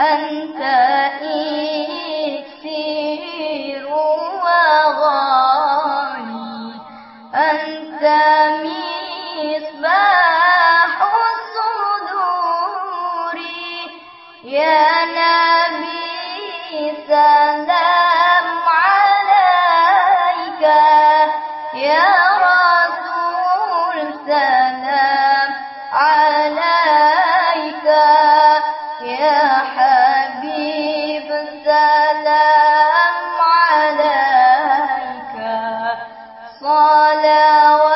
أنت إكسير وغالي أنت مصباح الصدور يا نبي سلام عليك. يا رسول سلام عليك. يا حبيب سلام عليك. صلوات